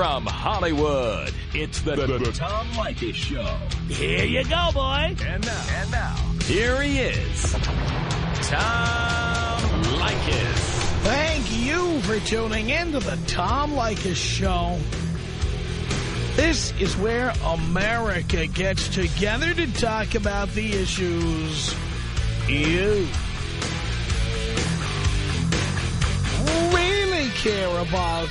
From Hollywood, it's the, the, the Tom Leykis Show. Here you go, boy. And now, and now, here he is, Tom Leykis. Thank you for tuning in to the Tom Leykis Show. This is where America gets together to talk about the issues you really care about.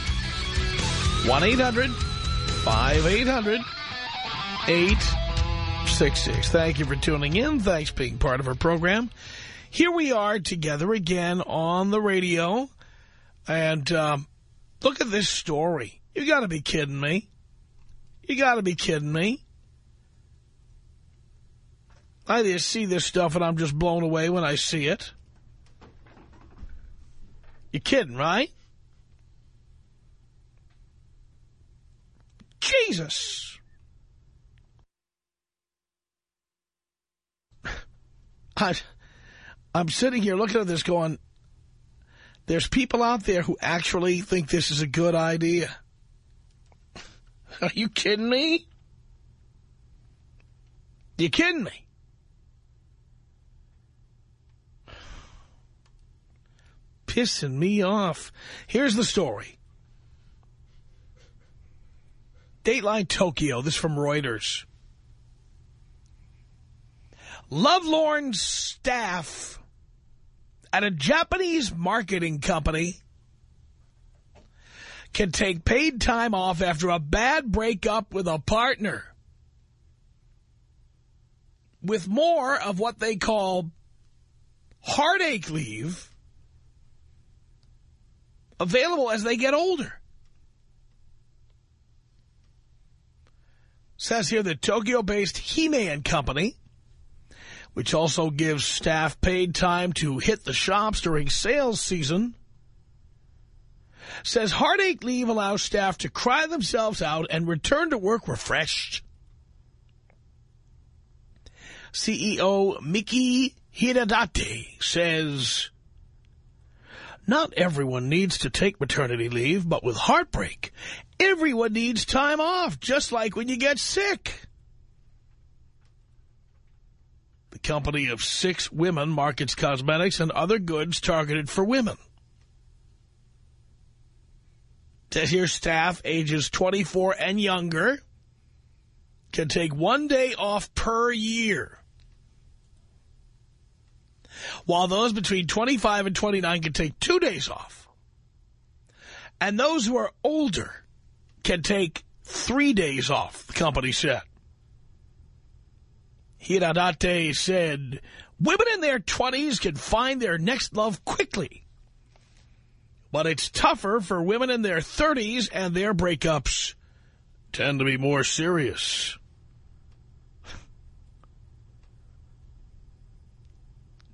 1-800-5800-866. Thank you for tuning in. Thanks for being part of our program. Here we are together again on the radio. And um, look at this story. You got to be kidding me. You got to be kidding me. I just see this stuff and I'm just blown away when I see it. You're kidding, right? Jesus. I, I'm sitting here looking at this going, there's people out there who actually think this is a good idea. Are you kidding me? You kidding me? Pissing me off. Here's the story. Dateline Tokyo, this from Reuters. Lovelorn staff at a Japanese marketing company can take paid time off after a bad breakup with a partner. With more of what they call heartache leave available as they get older. Says here the Tokyo-based Hime Company, which also gives staff paid time to hit the shops during sales season, says heartache leave allows staff to cry themselves out and return to work refreshed. CEO Miki Hiradate says, Not everyone needs to take maternity leave, but with heartbreak, everyone needs time off, just like when you get sick. The company of six women markets cosmetics and other goods targeted for women. Says here staff ages 24 and younger can take one day off per year. While those between 25 and 29 can take two days off. And those who are older can take three days off, the company said. Hiradate said, women in their 20s can find their next love quickly. But it's tougher for women in their 30s and their breakups tend to be more serious.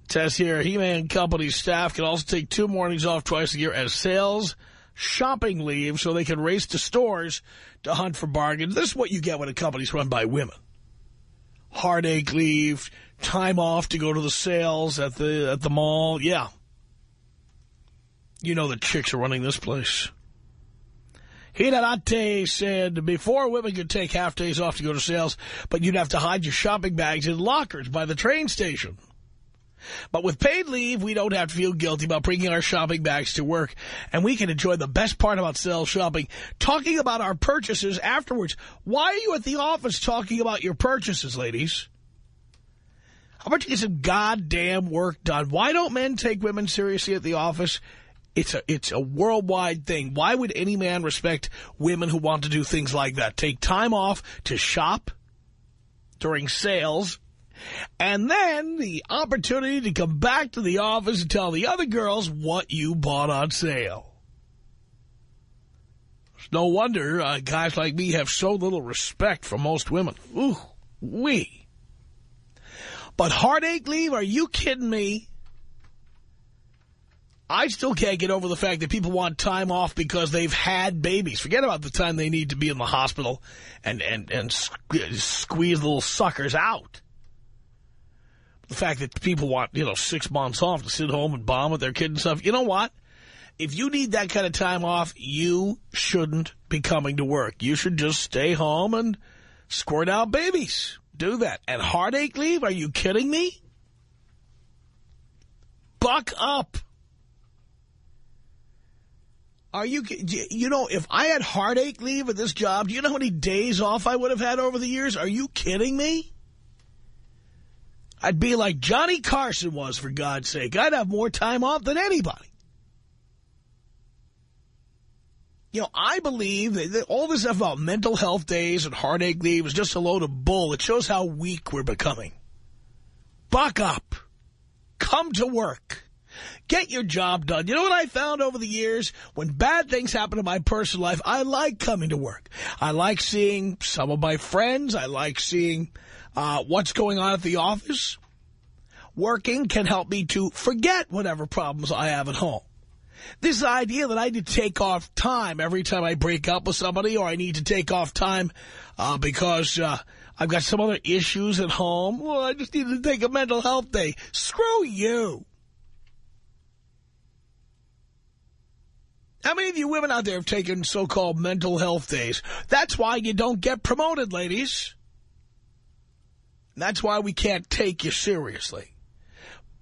Says here, Hime Company staff can also take two mornings off twice a year as sales shopping leave so they can race to stores to hunt for bargains. This is what you get when a company's run by women. Heartache leave, time off to go to the sales at the at the mall. Yeah. You know the chicks are running this place. Hiradate said before women could take half days off to go to sales, but you'd have to hide your shopping bags in lockers by the train station. But with paid leave, we don't have to feel guilty about bringing our shopping bags to work. And we can enjoy the best part about sales shopping, talking about our purchases afterwards. Why are you at the office talking about your purchases, ladies? How about you get some goddamn work done? Why don't men take women seriously at the office? It's a, it's a worldwide thing. Why would any man respect women who want to do things like that? Take time off to shop during sales and then the opportunity to come back to the office and tell the other girls what you bought on sale. It's no wonder uh, guys like me have so little respect for most women. Ooh, we. But heartache leave? Are you kidding me? I still can't get over the fact that people want time off because they've had babies. Forget about the time they need to be in the hospital and, and, and squeeze little suckers out. The fact that people want, you know, six months off to sit home and bomb with their kid and stuff. You know what? If you need that kind of time off, you shouldn't be coming to work. You should just stay home and squirt out babies. Do that. And heartache leave? Are you kidding me? Buck up. Are you, you know, if I had heartache leave at this job, do you know how many days off I would have had over the years? Are you kidding me? I'd be like Johnny Carson was, for God's sake. I'd have more time off than anybody. You know, I believe that all this stuff about mental health days and heartache leave is just a load of bull. It shows how weak we're becoming. Buck up. Come to work. Get your job done. You know what I found over the years? When bad things happen in my personal life, I like coming to work. I like seeing some of my friends. I like seeing uh, what's going on at the office. Working can help me to forget whatever problems I have at home. This idea that I need to take off time every time I break up with somebody or I need to take off time uh, because uh, I've got some other issues at home. Well, I just need to take a mental health day. Screw you. How many of you women out there have taken so-called mental health days? That's why you don't get promoted, ladies. That's why we can't take you seriously.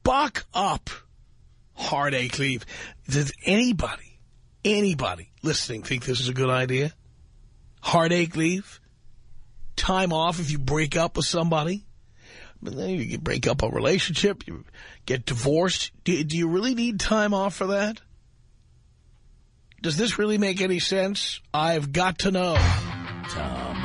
Buck up heartache leave. Does anybody, anybody listening think this is a good idea? Heartache leave? Time off if you break up with somebody? You break up a relationship, you get divorced. Do, do you really need time off for that? Does this really make any sense? I've got to know. Tom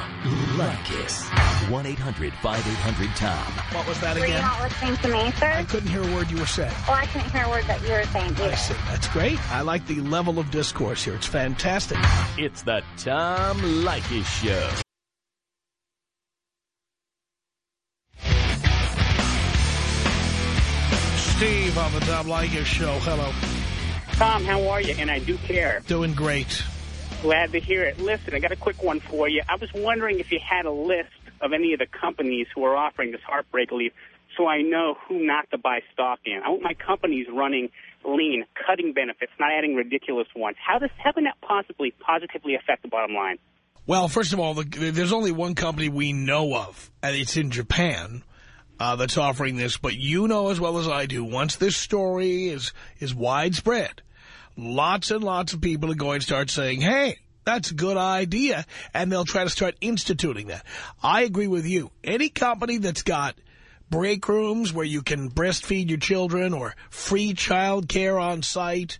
Leykis. 1-800-5800-TOM. What was that again? Were you not listening to me, sir? I couldn't hear a word you were saying. Oh, I couldn't hear a word that you were saying either. I see. That's great. I like the level of discourse here. It's fantastic. It's the Tom Leykis Show. Steve on the Tom Leykis Show. Hello. Tom, how are you? And I do care. Doing great. Glad to hear it. Listen, I got a quick one for you. I was wondering if you had a list of any of the companies who are offering this heartbreak leave so I know who not to buy stock in. I want my companies running lean, cutting benefits, not adding ridiculous ones. How, does, how can that possibly positively affect the bottom line? Well, first of all, the, there's only one company we know of, and it's in Japan, uh, that's offering this. But you know as well as I do, once this story is, is widespread, lots and lots of people are going to start saying, hey, that's a good idea. And they'll try to start instituting that. I agree with you. Any company that's got break rooms where you can breastfeed your children or free child care on site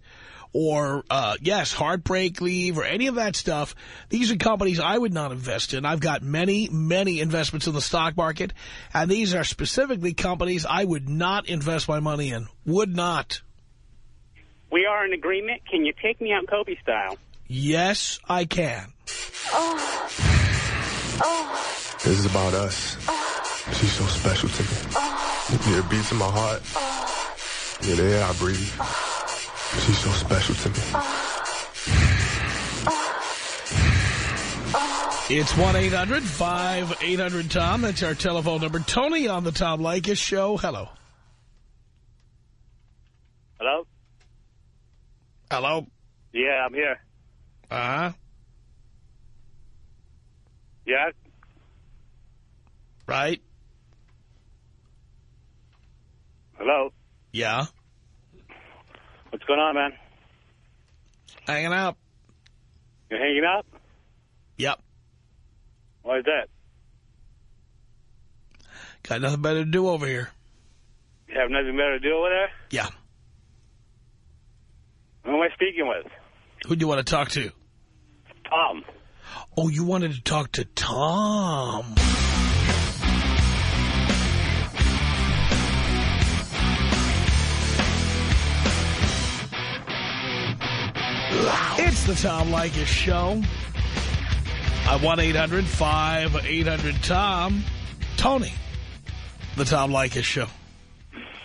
or, uh, yes, heartbreak leave or any of that stuff, these are companies I would not invest in. I've got many, many investments in the stock market, and these are specifically companies I would not invest my money in. Would not. We are in agreement. Can you take me out Kobe style? Yes, I can. Oh. Oh. This is about us. Oh. She's so special to me. Oh. Yeah, it beats in my heart. Oh. Yeah, the air I breathe. Oh. She's so special to me. Oh. Oh. Oh. It's 1-800-5800-TOM. That's our telephone number. Tony on the Tom Leykis show. Hello. Hello? Hello? Yeah, I'm here. Uh-huh. Yeah? Right. Hello? Yeah. What's going on, man? Hanging out. You're hanging out? Yep. Why is that? Got nothing better to do over here. You have nothing better to do over there? Yeah. Who am I speaking with? Who do you want to talk to? Tom. Oh, you wanted to talk to Tom. It's the Tom Leykis Show. Uh, At 1-800-5800-TOM. Tony. The Tom Leykis Show.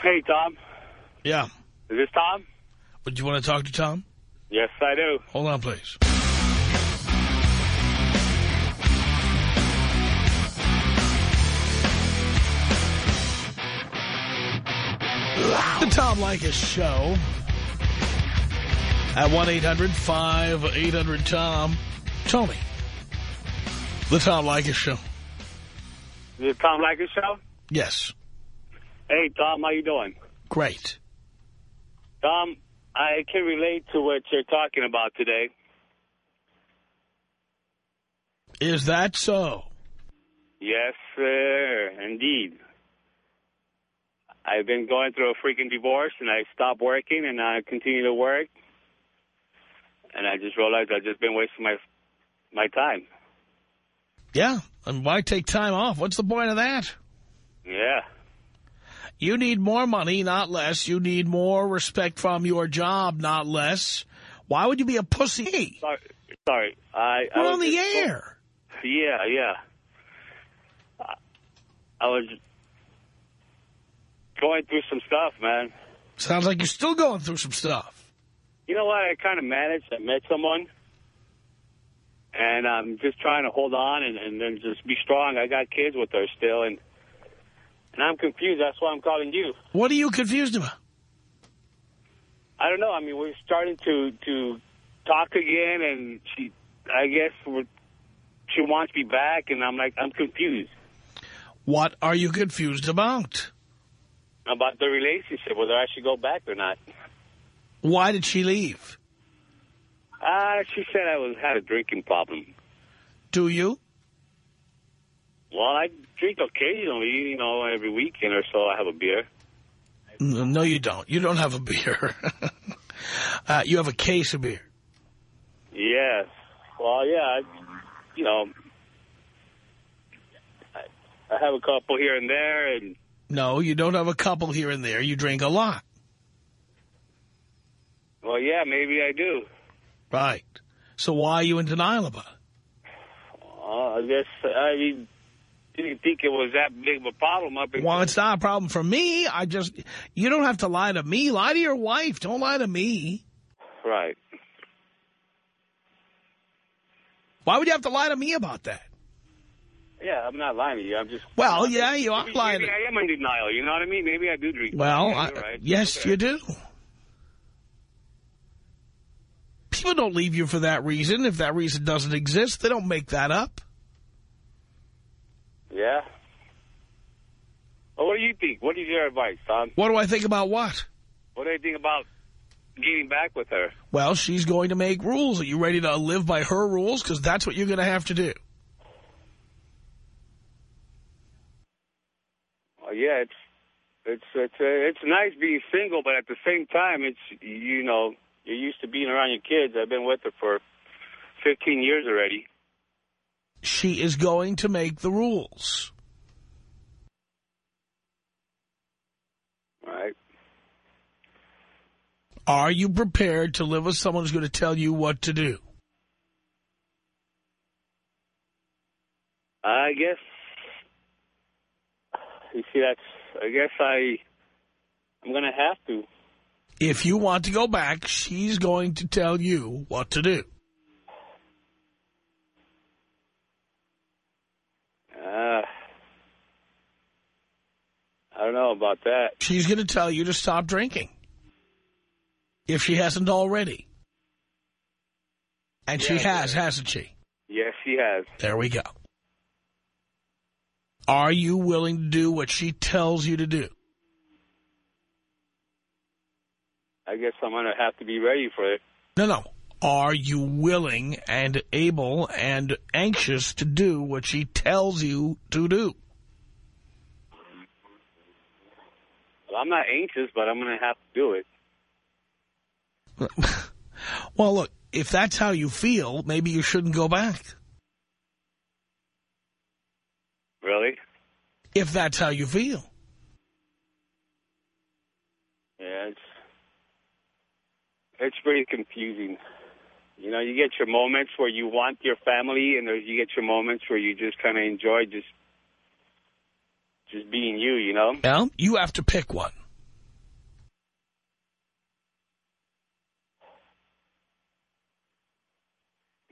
Hey, Tom. Yeah. Is this Tom? Would you want to talk to Tom? Yes, I do. Hold on, please. The Tom Leykis Show at 1-800-5800-TOM. Tony. The Tom Leykis Show. Is it Tom Leykis show? Yes. Hey, Tom, how you doing? Great. Tom, I can relate to what you're talking about today. Is that so? Yes, sir, indeed. I've been going through a freaking divorce, and I stopped working, and I continue to work. And I just realized I've just been wasting my my time. Yeah. And why take time off? What's the point of that? Yeah. You need more money, not less. You need more respect from your job, not less. Why would you be a pussy? Sorry. Sorry. I, I We're was on the just- air. Yeah, yeah. I- I was going through some stuff, man. Sounds like you're still going through some stuff. You know what? I kind of managed. I met someone, and I'm just trying to hold on and, and then just be strong. I got kids with her still, and and I'm confused. That's why I'm calling you. What are you confused about? I don't know. I mean, we're starting to to talk again, and she, I guess, we're, she wants me back, and I'm like, I'm confused What are you confused about? about the relationship, whether I should go back or not. Why did she leave? Uh, she said I was had a drinking problem. Do you? Well, I drink occasionally, you know, every weekend or so I have a beer. No, you don't. You don't have a beer. uh, you have a case of beer. Yes. Well, yeah, I, you know, I, I have a couple here and there, and No, you don't have a couple here and there. You drink a lot. well, yeah, maybe I do. Right. So why are you in denial about it? Uh, I guess I mean, didn't think it was that big of a problem up in. Well, it's not a problem for me. I just, you don't have to lie to me. Lie to your wife. Don't lie to me. Right. Why would you have to lie to me about that? Yeah, I'm not lying to you. I'm just. Well, yeah, you are maybe, lying. Maybe I am in denial. You know what I mean? Maybe I do drink. Well, yeah, I, right. yes, Okay. you do. People don't leave you for that reason. If that reason doesn't exist, they don't make that up. Yeah. Well, what do you think? What is your advice, Tom? What do I think about what? What do you think about getting back with her? Well, she's going to make rules. Are you ready to live by her rules? Because that's what you're going to have to do. Well, yeah, it's it's it's uh, it's nice being single, but at the same time, it's you know you're used to being around your kids. I've been with her for 15 years already. She is going to make the rules. Right? Are you prepared to live with someone who's going to tell you what to do? I guess you see that's. I guess I I'm gonna have to. If you want to go back, she's going to tell you what to do. Uh, I don't know about that. She's going to tell you to stop drinking. If she hasn't already. And she has, hasn't she? Yes, she has. There we go. Are you willing to do what she tells you to do? I guess I'm gonna have to be ready for it. No, no. Are you willing and able and anxious to do what she tells you to do? I'm not anxious, but I'm gonna have to do it. well, look, if that's how you feel, maybe you shouldn't go back. Really? If that's how you feel. Yeah, it's it's pretty confusing. You know, you get your moments where you want your family, and there's, you get your moments where you just kind of enjoy just just being you. You know. Well, you have to pick one.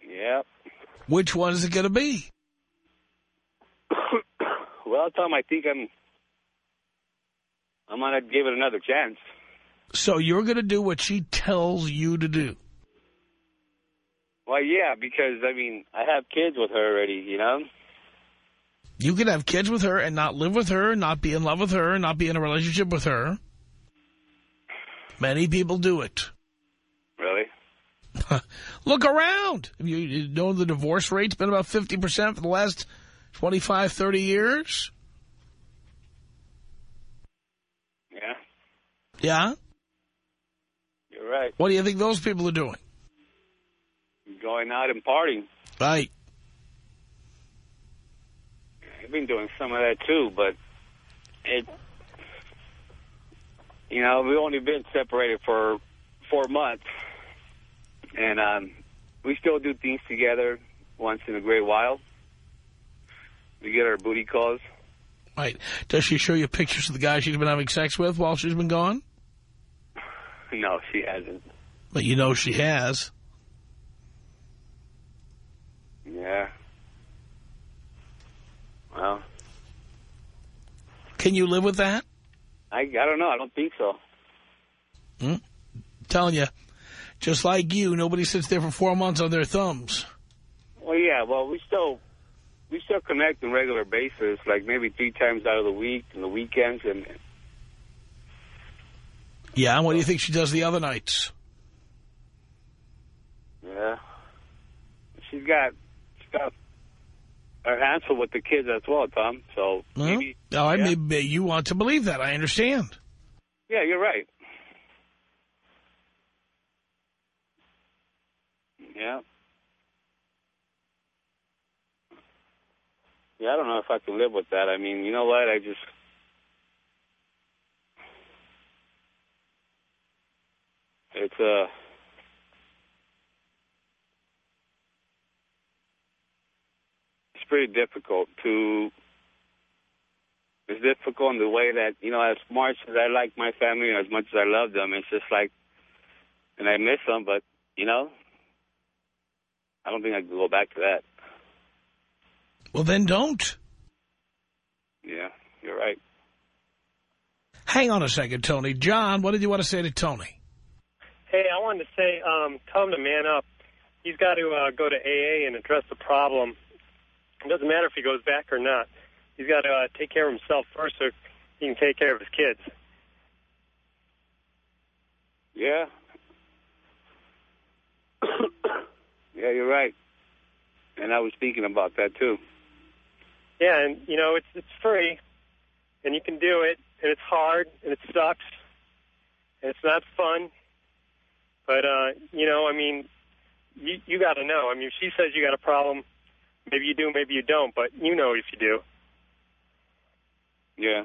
Yep. Which one is it going to be? well, Tom, I think I'm I'm gonna give it another chance. So you're going to do what she tells you to do. Well, yeah, because I mean, I have kids with her already. You know. You can have kids with her and not live with her, not be in love with her, not be in a relationship with her. Many people do it. Really? Look around. You, you know the divorce rate's been about 50% for the last 25, 30 years? Yeah. Yeah? You're right. What do you think those people are doing? Going out and partying. Right. I've been doing some of that too, but it, you know, we've only been separated for four months, and um, we still do things together once in a great while. We get our booty calls. Right. Does she show you pictures of the guy she's been having sex with while she's been gone? No, she hasn't. But you know she has. Yeah. Well, Can you live with that? I I don't know. I don't think so. Hmm? Telling you, just like you, nobody sits there for four months on their thumbs. Well, yeah. Well, we still we still connect on a regular basis, like maybe three times out of the week and the weekends, and Yeah, and what do you think she does the other nights? yeah, she's got she's got hands full with the kids as well, Tom. So Well, maybe no, I yeah. may, you want to believe that. I understand. yeah, you're right. Yeah. Yeah, I don't know if I can live with that. I mean, you know what? I just it's uh it's pretty difficult to it's difficult in the way that you know as much as I like my family and as much as I love them, it's just like and I miss them, but you know I don't think I can go back to that. Well, then don't. Yeah, you're right. Hang on a second, Tony. John, what did you want to say to Tony? Hey, I wanted to say, um, tell him to man up. He's got to uh, go to AA and address the problem. It doesn't matter if he goes back or not. He's got to uh, take care of himself first so he can take care of his kids. Yeah. yeah, you're right. And I was thinking about that too. Yeah, and, you know, it's it's free, and you can do it, and it's hard, and it sucks, and it's not fun. But, uh, you know, I mean, you, you got to know. I mean, if she says you got a problem, maybe you do, maybe you don't, but you know if you do. Yeah.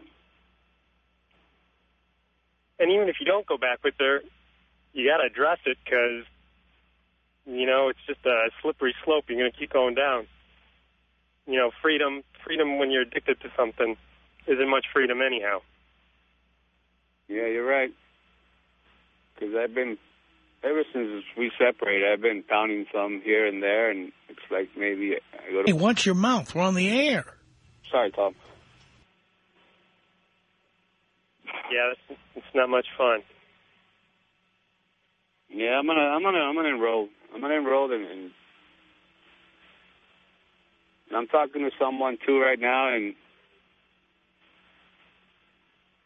and even if you don't go back with her, you got to address it because, you know, it's just a slippery slope. You're going to keep going down. You know, freedom, freedom when you're addicted to something isn't much freedom anyhow. Yeah, you're right. Because I've been, ever since we separated, I've been pounding some here and there, and it's like maybe I go Hey, to... watch your mouth. We're on the air. Sorry, Tom. Yeah, it's, it's not much fun. Yeah, I'm gonna, I'm gonna, I'm gonna enroll. I'm gonna enroll, and, and I'm talking to someone too right now, and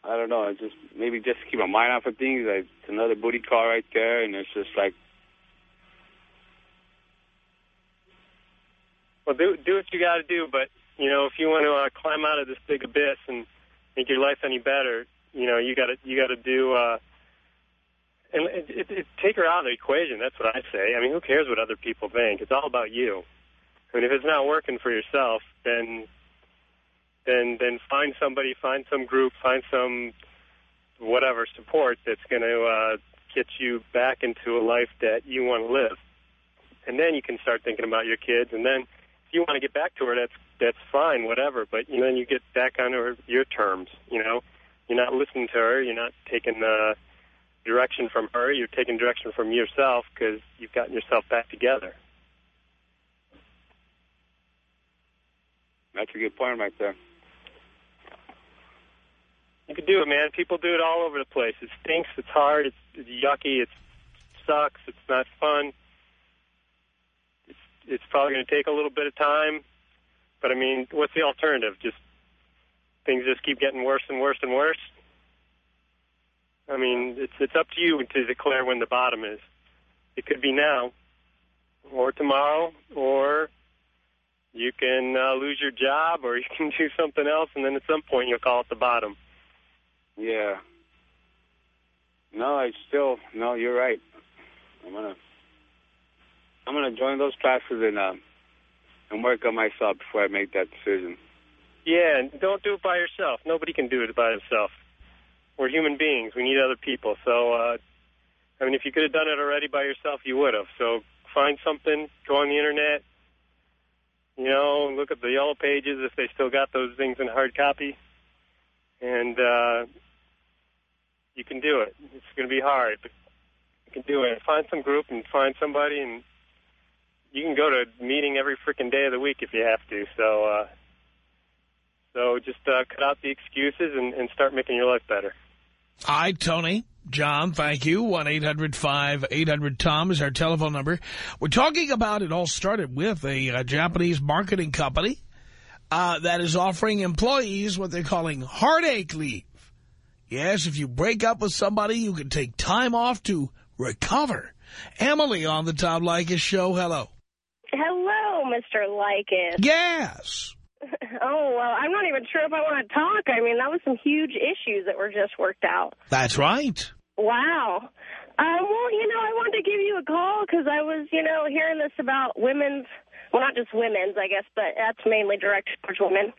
I don't know. It's just maybe just keep my mind off of things. Like, it's another booty call right there, and it's just like, Well, do do what you got to do, but you know, if you want to uh, climb out of this big abyss and make your life any better, you know, you got to you got to do. Uh, and it, it, it, take her out of the equation. That's what I say. I mean, who cares what other people think? It's all about you. I mean, if it's not working for yourself, then then then find somebody, find some group, find some whatever support that's going to uh, get you back into a life that you want to live. and then you can start thinking about your kids. And then if you want to get back to her, that's that's fine, whatever. But you know, then you get back on her your terms. You know, you're not listening to her. You're not taking uh, direction from her. You're taking direction from yourself because you've gotten yourself back together. That's a good point right there. You can do it, man. People do it all over the place. It stinks. It's hard. It's, it's yucky. It sucks. It's not fun. It's it's probably going to take a little bit of time, but I mean, what's the alternative? Just things just keep getting worse and worse and worse. I mean, it's it's up to you to declare when the bottom is. It could be now, or tomorrow, or you can uh, lose your job, or you can do something else, and then at some point you'll call it the bottom. Yeah. No, I still no. You're right. I'm gonna I'm gonna join those classes and uh, and work on myself before I make that decision. Yeah, and don't do it by yourself. Nobody can do it by himself. We're human beings. We need other people. So, uh, I mean, if you could have done it already by yourself, you would have. So find something, go on the internet, you know, look at the yellow pages if they still got those things in hard copy, and uh, you can do it. It's going to be hard, but you can do it. Find some group and find somebody, and you can go to a meeting every freaking day of the week if you have to. So, uh, so just uh, cut out the excuses and, and start making your life better. Hi, Tony. John, thank you. 1-800-5800-TOM is our telephone number. We're talking about, it all started with a uh, Japanese marketing company uh, that is offering employees what they're calling heartache leave. Yes, if you break up with somebody, you can take time off to recover. Emily on the Tom Leykis show. Hello. Hello, Mr. Leykis. Yes. Oh, well, I'm not even sure if I want to talk. I mean, that was some huge issues that were just worked out. That's right. Wow. Um, well, you know, I wanted to give you a call because I was, you know, hearing this about women's, well, not just women's, I guess, but that's mainly directed towards women,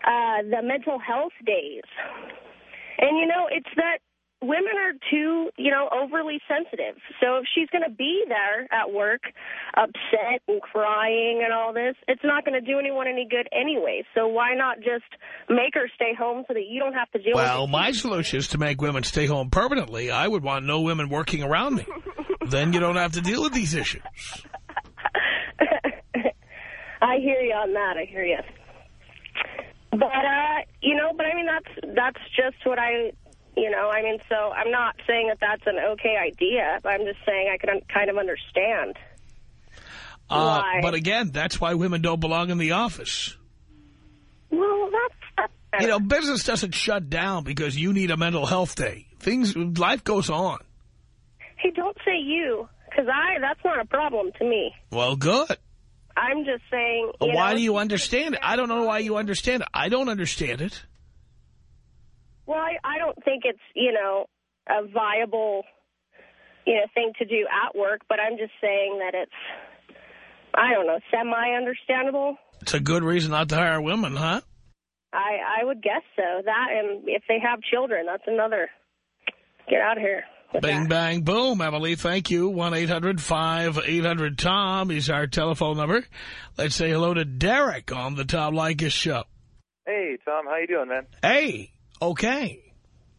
uh, the mental health days. And, you know, it's that women are too, you know, overly sensitive. So if she's going to be there at work upset and crying and all this, it's not going to do anyone any good anyway. So why not just make her stay home so that you don't have to deal well, with it? Well, my solution is to make women stay home permanently. I would want no women working around me. then you don't have to deal with these issues. I hear you on that. I hear you. But, uh, you know, but I mean, that's, that's just what I, you know, I mean, so I'm not saying that that's an okay idea. I'm just saying I can kind of understand. Uh, why. but again, that's why women don't belong in the office. Well, that's... that's you know, business doesn't shut down because you need a mental health day. Things, life goes on. Hey, don't say you, because I, that's not a problem to me. Well, good. I'm just saying... Why know, do you understand it? I don't know why you understand it. I don't understand it. Well, I, I don't think it's, you know, a viable, you know, thing to do at work, but I'm just saying that it's, I don't know, semi-understandable. It's a good reason not to hire women, huh? I, I would guess so. That, and if they have children, that's another, get out of here. With Bing, bang, boom. Emily, thank you. 1-800-5800-TOM is our telephone number. Let's say hello to Derek on the Tom Leykis show. Hey, Tom. How you doing, man? Hey, okay.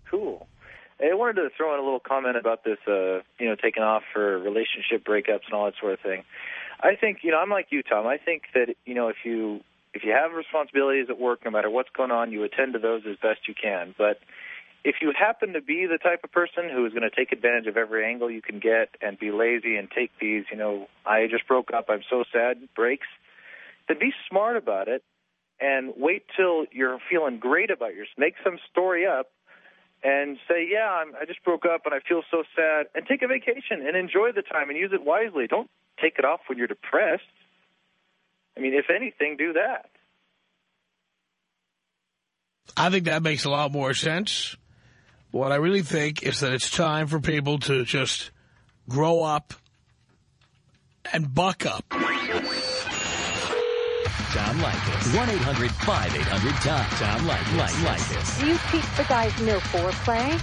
Cool. Hey, I wanted to throw in a little comment about this, uh, you know, taking off for relationship breakups and all that sort of thing. I think, you know, I'm like you, Tom. I think that, you know, if you if you have responsibilities at work, no matter what's going on, you attend to those as best you can. But if you happen to be the type of person who is going to take advantage of every angle you can get and be lazy and take these, you know, I just broke up, I'm so sad breaks, then be smart about it and wait till you're feeling great about yourself. Make some story up and say, yeah, I'm, I just broke up and I feel so sad, and take a vacation and enjoy the time and use it wisely. Don't take it off when you're depressed. I mean, if anything, do that. I think that makes a lot more sense. What I really think is that it's time for people to just grow up and buck up. Tom Leykis. 1-800-5800-TOM. Tom Leykis. Leykis. Do you teach the guys no foreplay?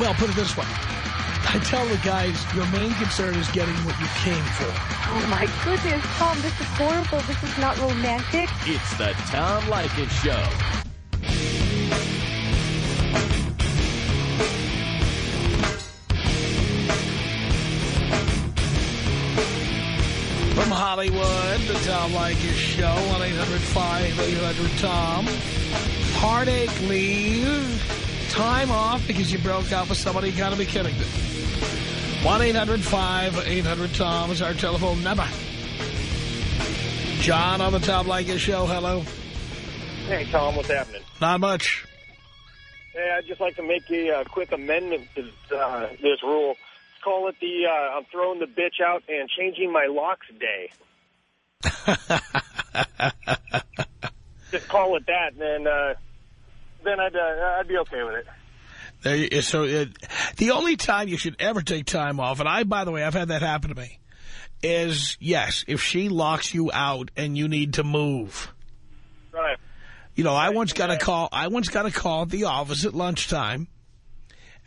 Well, put it this way. I tell the guys, your main concern is getting what you came for. Oh, my goodness, Tom, this is horrible. This is not romantic. It's the Tom Leykis Show. Hollywood, the Tom Leykis Show, 1-800-5800-TOM. Heartache leave, time off because you broke up with somebody, you gotta be kidding me. 1-800-5800-TOM is our telephone number. John on the Tom Leykis Show, hello. Hey, Tom, what's happening? Not much. Hey, I'd just like to make a uh, quick amendment to uh, this rule. Let's call it the uh, I'm throwing the bitch out and changing my locks day. Just call it that, and then, uh, then I'd, uh, I'd be okay with it. There you, so it, the only time you should ever take time off, and I, by the way, I've had that happen to me, is, yes, if she locks you out and you need to move. Right. You know, I once got a call, I once got a call at the office at lunchtime,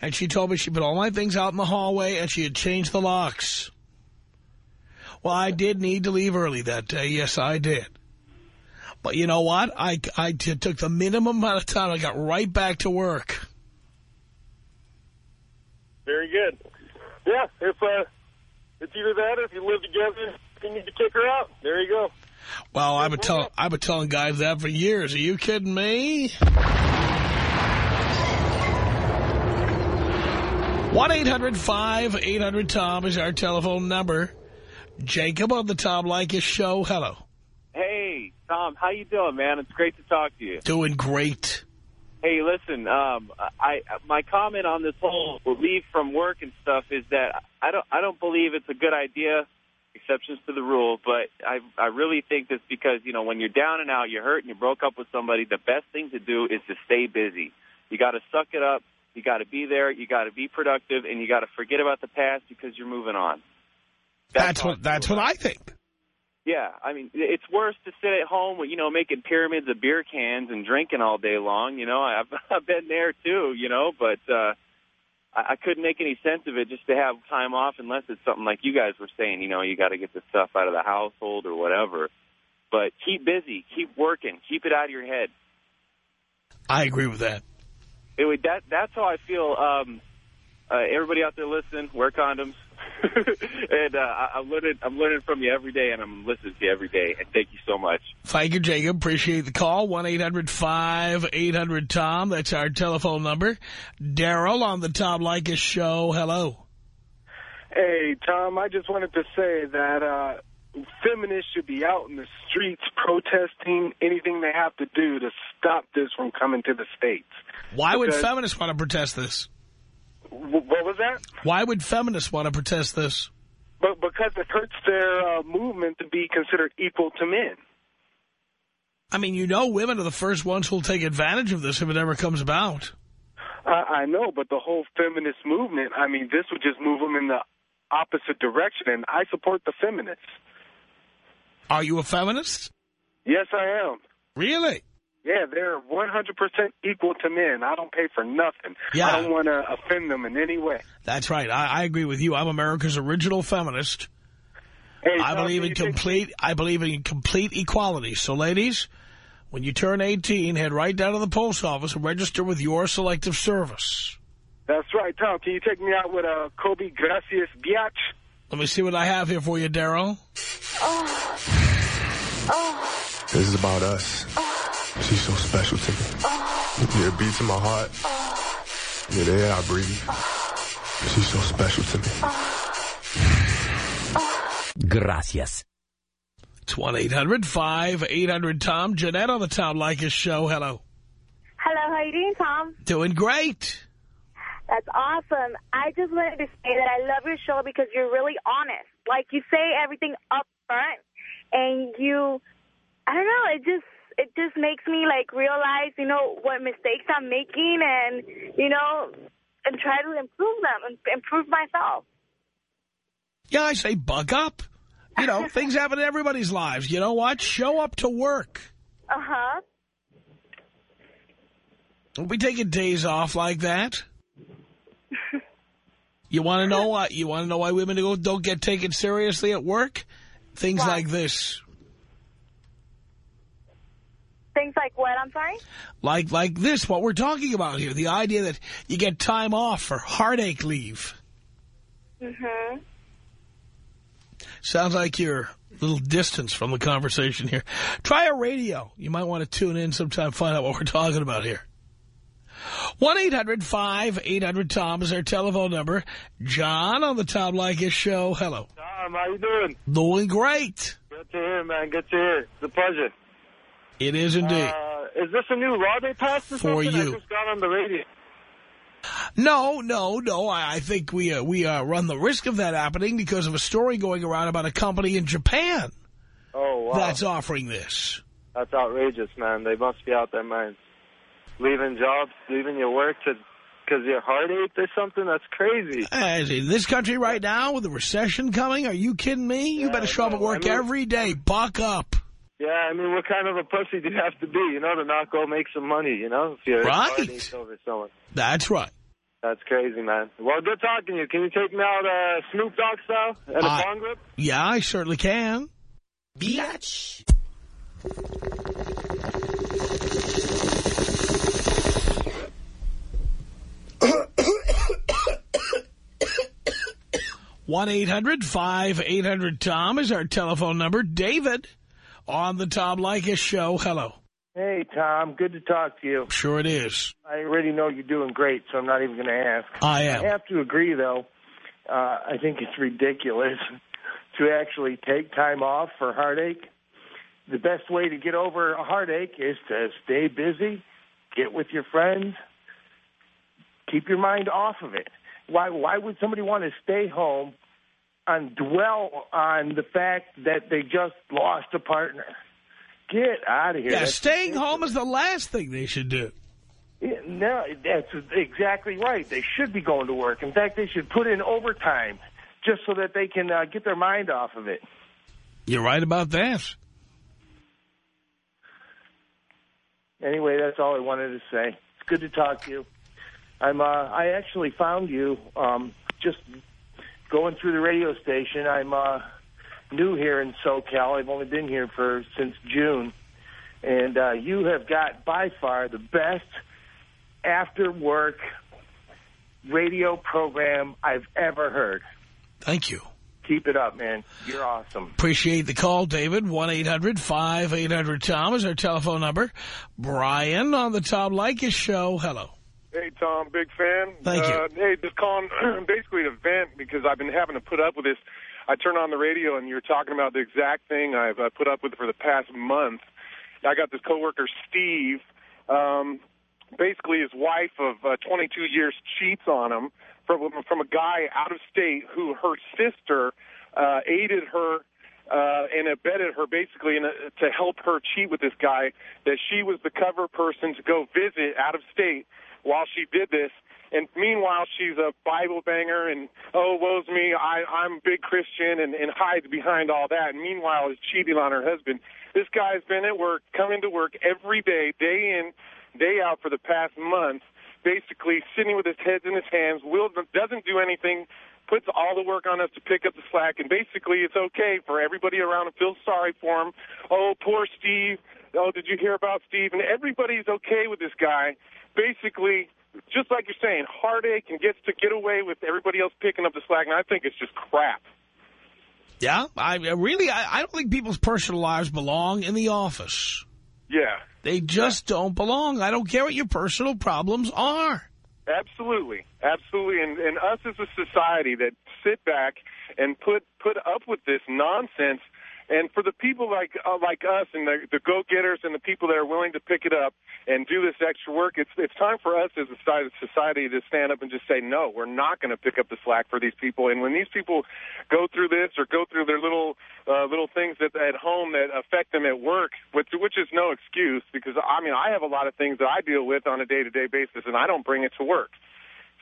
and she told me she put all my things out in the hallway and she had changed the locks. Well, I did need to leave early that day. Yes, I did. But you know what? I, I took the minimum amount of time. I got right back to work. Very good. Yeah, if uh, it's either that or if you live together, you need to kick her out. There you go. Well, I've been telling I've been telling guys that for years. Are you kidding me? One eight hundred five eight hundred Tom is our telephone number. Jacob on the Tom Leykis show. Hello. Hey, Tom, how you doing, man? It's great to talk to you. Doing great. Hey, listen, um, I my comment on this whole leave from work and stuff is that I don't I don't believe it's a good idea, exceptions to the rule, but I I really think this because you know when you're down and out, you're hurt, and you broke up with somebody. The best thing to do is to stay busy. You got to suck it up. You got to be there. You got to be productive, and you got to forget about the past because you're moving on. That's, what that's what I think. Yeah, I mean, it's worse to sit at home, with, you know, making pyramids of beer cans and drinking all day long. You know, I've I've been there too, you know, but uh, I, I couldn't make any sense of it just to have time off unless it's something like you guys were saying. You know, you got to get the stuff out of the household or whatever. But keep busy, keep working, keep it out of your head. I agree with that. It would, that that's how I feel. Um, uh, everybody out there listening, wear condoms. and uh, I, I'm learning. I'm learning from you every day, and I'm listening to you every day. And thank you so much. Thank you, Jacob. Appreciate the call. one eight hundred five eight hundred tom That's our telephone number. Daryl on the Tom Leykis show. Hello. Hey, Tom, I just wanted to say that uh, feminists should be out in the streets protesting anything they have to do to stop this from coming to the States. Why would feminists want to protest this? What was that? Why would feminists want to protest this? But because it hurts their uh, movement to be considered equal to men. I mean, you know women are the first ones who'll take advantage of this if it ever comes about. I, I know, but the whole feminist movement, I mean, this would just move them in the opposite direction, and I support the feminists. Are you a feminist? Yes, I am. Really? Yeah, they're 100% equal to men. I don't pay for nothing. Yeah. I don't want to offend them in any way. That's right. I, I agree with you. I'm America's original feminist. Hey, I believe in complete. I believe in complete equality. So, ladies, when you turn 18, head right down to the post office and register with your selective service. That's right, Tom. Can you take me out with a Kobe Gracias Biatch? Let me see what I have here for you, Daryl. Oh. Oh. This is about us. Oh. She's so special to me. Yeah, it beats in my heart. Yeah, the air I breathe. She's so special to me. Gracias. It's 1-800-5800-TOM. Jeanette on the Tom Leykis show. Hello. Hello, how you doing, Tom? Doing great. That's awesome. I just wanted to say that I love your show because you're really honest. Like, you say everything up front, and you, I don't know, it just, it just makes me, like, realize, you know, what mistakes I'm making and, you know, and try to improve them and improve myself. Yeah, I say bug up. You know, things happen in everybody's lives. You know what? Show up to work. Uh-huh. Don't be taking days off like that. You want to know why? You want to know why women don't don't get taken seriously at work? Things Why? like this, Things like what, I'm sorry? like like this, what we're talking about here. The idea that you get time off for heartache leave. Mm-hmm. Sounds like you're a little distance from the conversation here. Try a radio. You might want to tune in sometime, find out what we're talking about here. 1-800-5800-TOM is our telephone number. John on the Tom Leykis show. Hello. Tom, how you doing? Doing great. Good to hear, man. Good to hear. It's a pleasure. It is indeed. Uh, is this a new law they passed or For something? you. I just got on the radio. No, no, no. I, I think we uh, we uh, run the risk of that happening because of a story going around about a company in Japan Oh, wow. that's offering this. That's outrageous, man. They must be out their minds. Leaving jobs, leaving your work to because your heart ached or something? That's crazy. As in this country right now with the recession coming, are you kidding me? You better show up at work I mean- every day. Buck up. Yeah, I mean, what kind of a pussy do you have to be, you know, to not go make some money, you know? If your Right. heart aches over someone. That's right. That's crazy, man. Well, good talking to you. Can you take me out uh, Snoop Dogg style at a bong rip? Yeah, I certainly can. Biatch. one eight hundred five eight hundred tom is our telephone number. David on the Tom Leykis show. Hello. Hey, Tom. Good to talk to you. Sure it is. I already know you're doing great, so I'm not even going to ask. I am. I have to agree, though. Uh, I think it's ridiculous to actually take time off for heartache. The best way to get over a heartache is to stay busy, get with your friends, keep your mind off of it. Why? Why would somebody want to stay home and dwell on the fact that they just lost a partner? Get out of here. Yeah, That's staying home is the last thing they should do. Yeah, No, that's exactly right. They should be going to work. In fact, they should put in overtime just so that they can uh, get their mind off of it. You're right about that. Anyway, that's all I wanted to say. It's good to talk to you. I'm. Uh, I actually found you um, just going through the radio station. I'm uh, new here in SoCal. I've only been here for since June, and uh, you have got by far the best after work radio program I've ever heard. Thank you. Keep it up, man. You're awesome. Appreciate the call, David. 1-800-5800-TOM is our telephone number. Brian on the Tom Leykis show. Hello. Hey, Tom, big fan. Thank you. uh, Hey, just calling basically to vent because I've been having to put up with this. I turn on the radio and you're talking about the exact thing I've uh, put up with for the past month. I got this coworker, Steve. Um, basically, his wife of uh, 22 years cheats on him from from a guy out of state who her sister uh, aided her uh, and abetted her basically in a, to help her cheat with this guy. That she was the cover person to go visit out of state while she did this. And meanwhile, she's a Bible banger and, oh, woe's me, I, I'm a big Christian and, and hides behind all that. And meanwhile, is cheating on her husband. This guy's been at work, coming to work every day, day in, day out for the past month, basically sitting with his head in his hands, will, doesn't do anything, puts all the work on us to pick up the slack, and basically it's okay for everybody around him, feel sorry for him. Oh, poor Steve. Oh, did you hear about Steve? And everybody's okay with this guy. Basically, just like you're saying, heartache and gets to get away with everybody else picking up the slack, and I think it's just crap. Yeah, I really, I, I don't think people's personal lives belong in the office. Yeah, They just don't belong. I don't care what your personal problems are. absolutely, absolutely. And, and us as a society that sit back and put put up with this nonsense, and for the people like uh, like us and the, the go-getters and the people that are willing to pick it up and do this extra work, it's it's time for us as a society- to stand up and just say no, we're not going to pick up the slack for these people. And when these people go through this or go through their little uh, little things that at home that affect them at work, which which is no excuse because I mean I have a lot of things that I deal with on a day-to-day basis, and I don't bring it to work.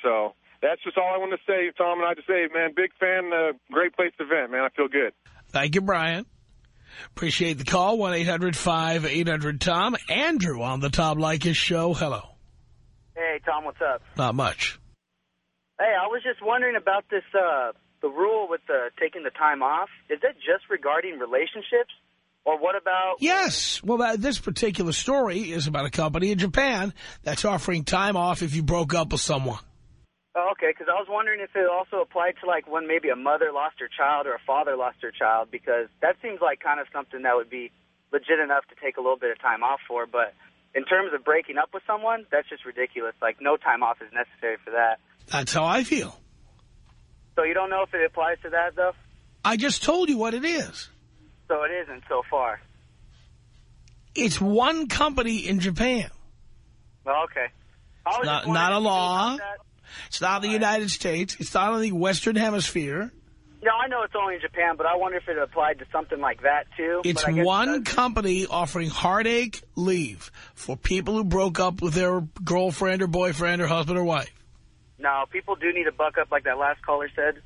So that's just all I want to say, Tom. And I just say, man, big fan, uh, great place to vent, man. I feel good. Thank you, Brian. Appreciate the call. 1-800-5800-TOM. Andrew on the Tom Leykis show. Hello. Hey, Tom, what's up? Not much. Hey, I was just wondering about this, uh, the rule with the taking the time off. Is that just regarding relationships? Or what about... Yes. Well, that, this particular story is about a company in Japan that's offering time off if you broke up with someone. Oh, okay, because I was wondering if it also applied to, like, when maybe a mother lost her child or a father lost her child, because that seems like kind of something that would be legit enough to take a little bit of time off for. But in terms of breaking up with someone, that's just ridiculous. Like, no time off is necessary for that. That's how I feel. So you don't know if it applies to that, though? I just told you what it is. So it isn't so far. It's one company in Japan. Well, okay. Not, not a law. It's not in the United States. It's not in the Western Hemisphere. No, I know it's only in Japan, but I wonder if it applied to something like that, too. It's But I guess one it company offering heartache leave for people who broke up with their girlfriend or boyfriend or husband or wife. No, people do need to buck up, like that last caller said,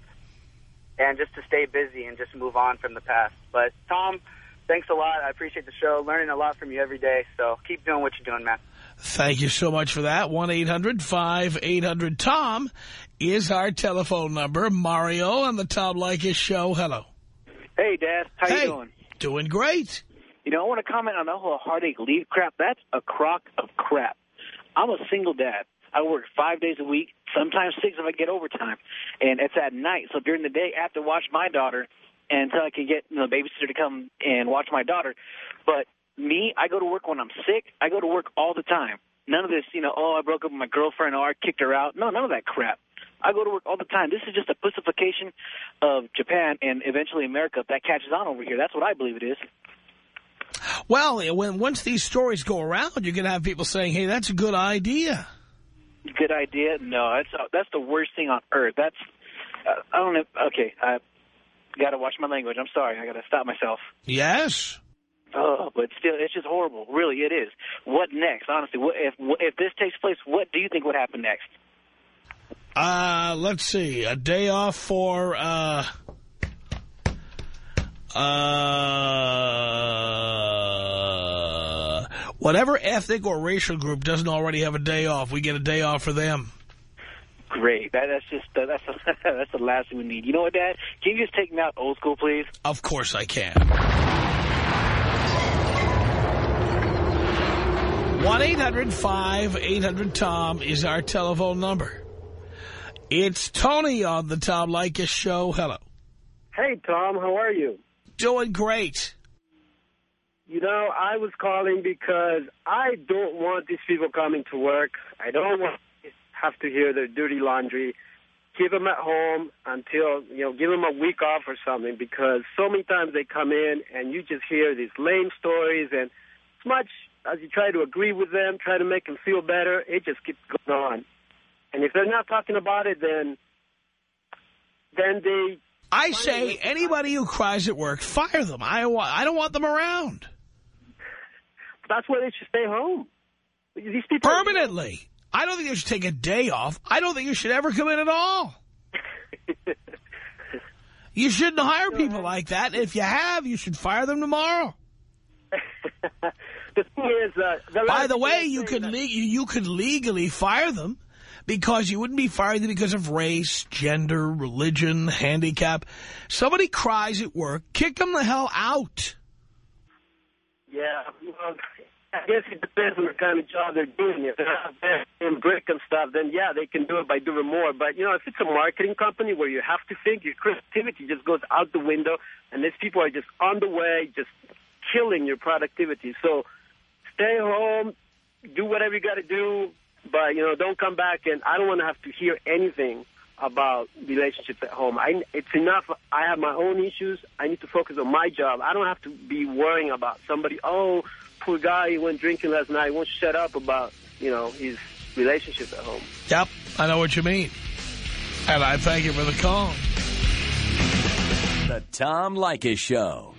and just to stay busy and just move on from the past. But, Tom, thanks a lot. I appreciate the show. Learning a lot from you every day, so keep doing what you're doing, man. Thank you so much for that. 1-800-5800-TOM is our telephone number. Mario on the Tom Leykis show. Hello. Hey, Dad. How Hey. you doing? Doing great. You know, I want to comment on the whole heartache leave crap. That's a crock of crap. I'm a single dad. I work five days a week, sometimes six if I get overtime, and it's at night. So during the day, I have to watch my daughter until I can get you know, the babysitter to come and watch my daughter. But me, I go to work when I'm sick. I go to work all the time. None of this, you know, oh, I broke up with my girlfriend, or I kicked her out. No, none of that crap. I go to work all the time. This is just a pussification of Japan and eventually America that catches on over here. That's what I believe it is. Well, when once these stories go around, you're going to have people saying, hey, that's a good idea. Good idea? No, that's uh, that's the worst thing on earth. That's uh, I don't know. Okay, I got to watch my language. I'm sorry. I got to stop myself. Yes. But still, it's just horrible. Really, it is. What next? Honestly, what, if if this takes place, what do you think would happen next? Uh, let's see. A day off for, uh, uh, whatever ethnic or racial group doesn't already have a day off, we get a day off for them. Great. That, that's just uh, that's that's the last thing we need. You know what, Dad? Can you just take me out old school, please? Of course I can. 1-800-5800-TOM is our telephone number. It's Tony on the Tom Leykis show. Hello. Hey, Tom, how are you? Doing great. You know, I was calling because I don't want these people coming to work. I don't want to have to hear their dirty laundry. Keep them at home until, you know, give them a week off or something because so many times they come in and you just hear these lame stories and as much as you try to agree with them, try to make them feel better, it just keeps going on. And if they're not talking about it, then then they I say anybody who cries at work, fire them. I, I don't want them around. That's why they should stay home. These people Permanently. I don't think they should take a day off. I don't think you should ever come in at all. you shouldn't hire people like that. If you have, you should fire them tomorrow. the thing is, uh, the By the way, you could you could legally fire them because you wouldn't be firing them because of race, gender, religion, handicap. Somebody cries at work, kick them the hell out. Yeah, well, I guess it depends on the kind of job they're doing. If they're out there in brick and stuff, then yeah, they can do it by doing more. But, you know, if it's a marketing company where you have to think, your creativity just goes out the window, and these people are just on the way, just killing your productivity. So stay home, do whatever you got to do, but, you know, don't come back. And I don't want to have to hear anything about relationships at home. I, it's enough. I have my own issues. I need to focus on my job. I don't have to be worrying about somebody, oh, poor guy, he went drinking last night. He won't shut up about, you know, his relationship at home. Yep, I know what you mean. And I thank you for the call. The Tom Leykis Show.